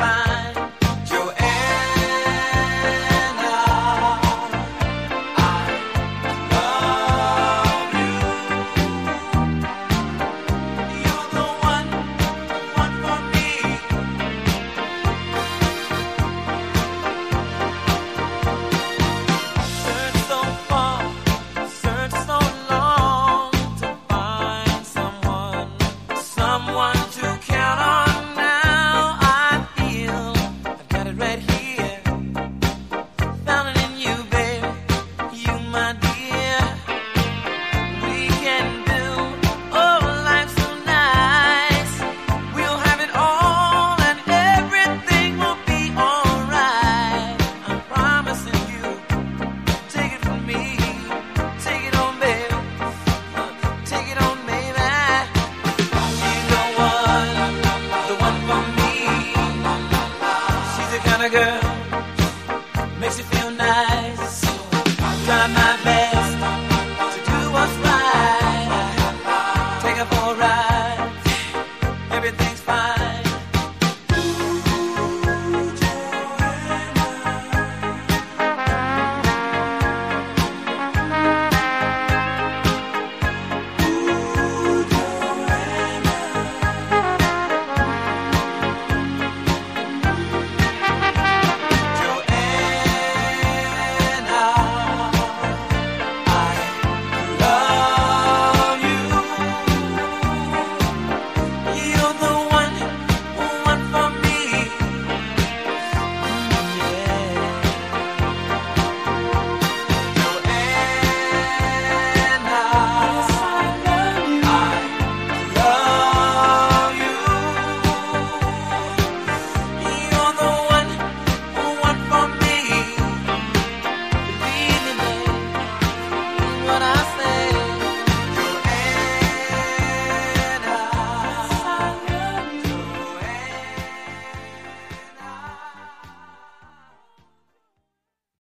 pan. I've got kind of girl makes you feel